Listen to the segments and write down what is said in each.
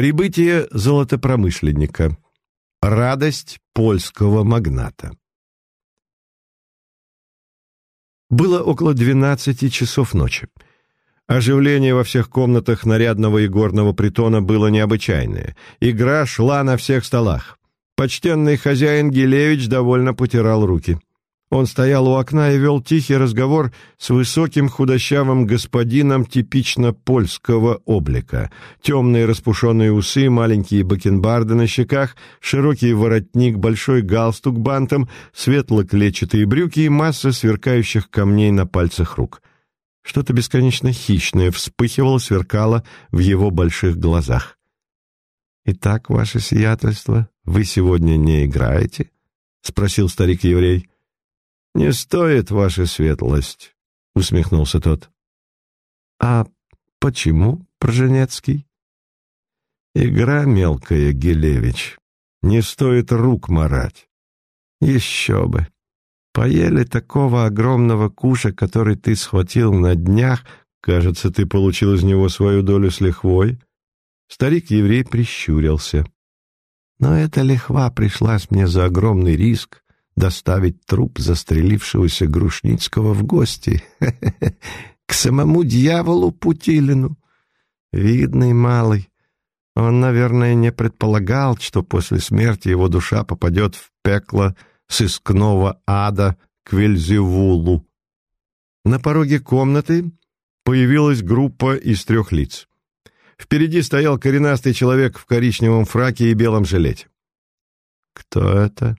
Прибытие золотопромышленника. Радость польского магната. Было около двенадцати часов ночи. Оживление во всех комнатах нарядного и горного притона было необычайное. Игра шла на всех столах. Почтенный хозяин Гилевич довольно потирал руки. Он стоял у окна и вел тихий разговор с высоким худощавым господином типично польского облика. Темные распушенные усы, маленькие бакенбарды на щеках, широкий воротник, большой галстук бантом, светло-клетчатые брюки и масса сверкающих камней на пальцах рук. Что-то бесконечно хищное вспыхивало, сверкало в его больших глазах. «Итак, ваше сиятельство, вы сегодня не играете?» — спросил старик-еврей. «Не стоит, ваша светлость», — усмехнулся тот. «А почему, Прженецкий?» «Игра мелкая, Гелевич. Не стоит рук марать. Еще бы. Поели такого огромного куша, который ты схватил на днях, кажется, ты получил из него свою долю с лихвой». Старик-еврей прищурился. «Но эта лихва пришлась мне за огромный риск, доставить труп застрелившегося Грушницкого в гости. К самому дьяволу Путилину. Видный малый. Он, наверное, не предполагал, что после смерти его душа попадет в пекло сыскного ада к Вельзевулу. На пороге комнаты появилась группа из трех лиц. Впереди стоял коренастый человек в коричневом фраке и белом жилете. «Кто это?»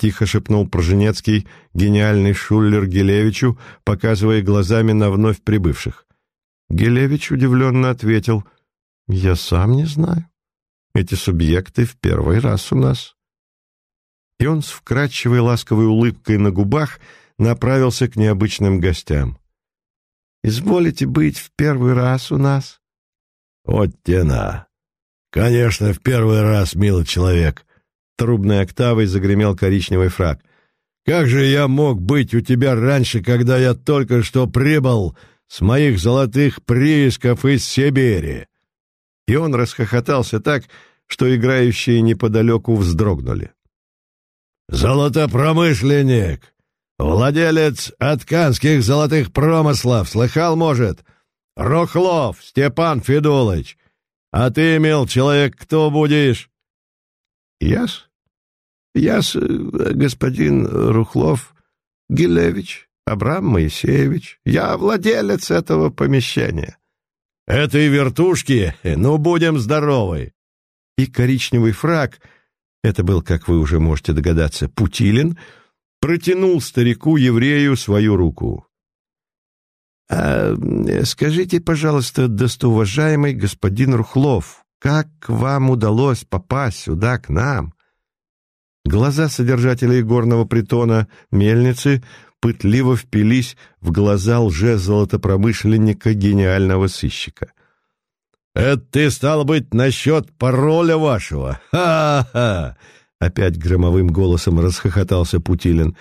Тихо шепнул Прженецкий, гениальный шуллер Гелевичу, показывая глазами на вновь прибывших. Гелевич удивленно ответил, «Я сам не знаю. Эти субъекты в первый раз у нас». И он с вкрадчивой ласковой улыбкой на губах направился к необычным гостям. «Изволите быть в первый раз у нас?» «Вот тена! Конечно, в первый раз, милый человек!» Трубной октавой загремел коричневый фраг. «Как же я мог быть у тебя раньше, когда я только что прибыл с моих золотых приисков из Сибири?» И он расхохотался так, что играющие неподалеку вздрогнули. «Золотопромышленник! Владелец отканских золотых промыслов! Слыхал, может? Рухлов Степан Федулыч! А ты, мил человек, кто будешь?» «Я-с?» Я с господин Рухлов Гилевич Абрам Моисеевич. Я владелец этого помещения. Этой вертушки, ну, будем здоровы. И коричневый фраг, это был, как вы уже можете догадаться, Путилин, протянул старику-еврею свою руку. «А, «Скажите, пожалуйста, достоуважаемый господин Рухлов, как вам удалось попасть сюда, к нам?» Глаза содержателей горного притона мельницы пытливо впились в глаза лже-золотопромышленника гениального сыщика. «Это ты, стал быть, насчет пароля вашего? Ха-ха!» Опять громовым голосом расхохотался Путилин.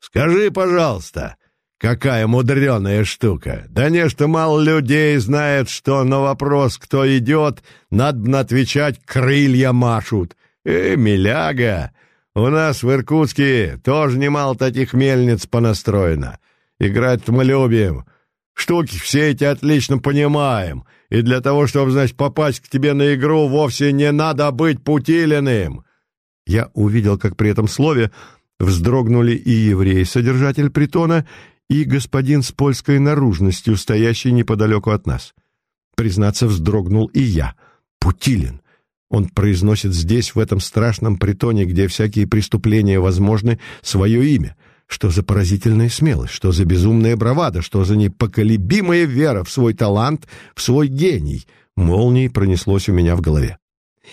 «Скажи, пожалуйста, какая мудреная штука! Да не, что мало людей знает, что на вопрос, кто идет, надо отвечать «крылья машут». Э, миляга! У нас в Иркутске тоже немало таких мельниц понастроено. Играть мы любим. Штуки все эти отлично понимаем. И для того, чтобы, значит, попасть к тебе на игру, вовсе не надо быть Путилиным. Я увидел, как при этом слове вздрогнули и еврей, содержатель притона, и господин с польской наружностью, стоящий неподалеку от нас. Признаться, вздрогнул и я. Путилин. Он произносит здесь, в этом страшном притоне, где всякие преступления возможны, свое имя. Что за поразительная смелость, что за безумная бравада, что за непоколебимая вера в свой талант, в свой гений. Молнией пронеслось у меня в голове.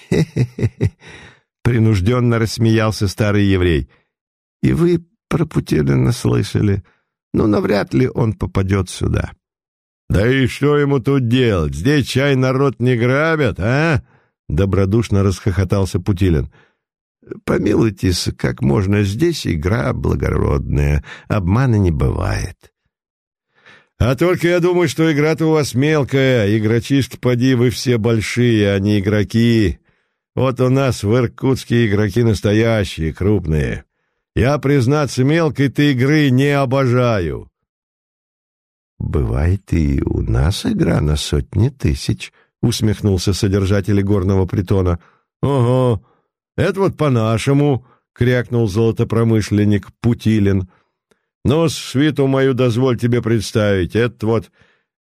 «Хе-хе-хе!» — принужденно рассмеялся старый еврей. «И вы про Путилина слышали? Ну, навряд ли он попадет сюда». «Да и что ему тут делать? Здесь чай народ не грабят, а?» Добродушно расхохотался Путилин. «Помилуйтесь, как можно здесь игра благородная, обмана не бывает». А только я думаю, что игра-то у вас мелкая, игрочишки, поди, вы все большие, а не игроки. Вот у нас в Иркутске игроки настоящие, крупные. Я, признаться, мелкой-то игры не обожаю. «Бывает и у нас игра на сотни тысяч», — усмехнулся содержатель горного притона. «Ого, это вот по-нашему», — крякнул золотопромышленник Путилин. Ну, свиту мою дозволь тебе представить. Это вот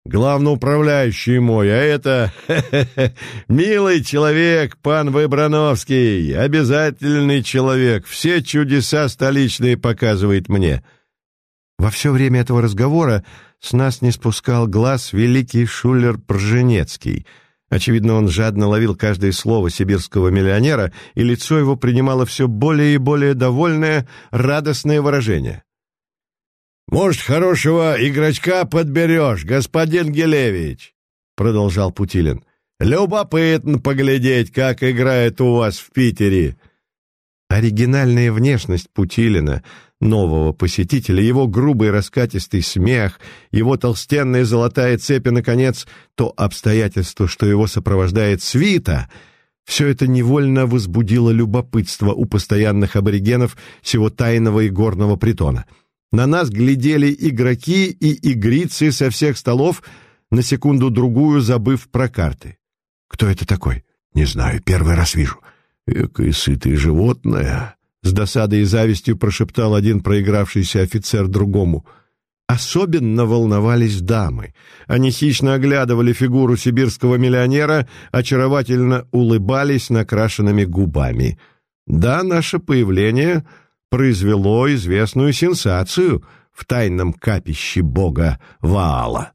главноуправляющий мой, а это милый человек, пан Выбрановский, обязательный человек, все чудеса столичные показывает мне». Во все время этого разговора с нас не спускал глаз великий шулер Прженецкий. Очевидно, он жадно ловил каждое слово сибирского миллионера, и лицо его принимало все более и более довольное, радостное выражение. «Может, хорошего игрочка подберешь, господин Гелевич?» — продолжал Путилин. «Любопытно поглядеть, как играет у вас в Питере». Оригинальная внешность Путилина, нового посетителя, его грубый раскатистый смех, его толстенная золотая цепь и, наконец, то обстоятельство, что его сопровождает свита — все это невольно возбудило любопытство у постоянных аборигенов всего тайного и горного притона — на нас глядели игроки и игрицы со всех столов, на секунду-другую забыв про карты. «Кто это такой?» «Не знаю, первый раз вижу». «Экое сытое животное!» С досадой и завистью прошептал один проигравшийся офицер другому. Особенно волновались дамы. Они хищно оглядывали фигуру сибирского миллионера, очаровательно улыбались накрашенными губами. Да, наше появление произвело известную сенсацию в тайном капище бога Ваала.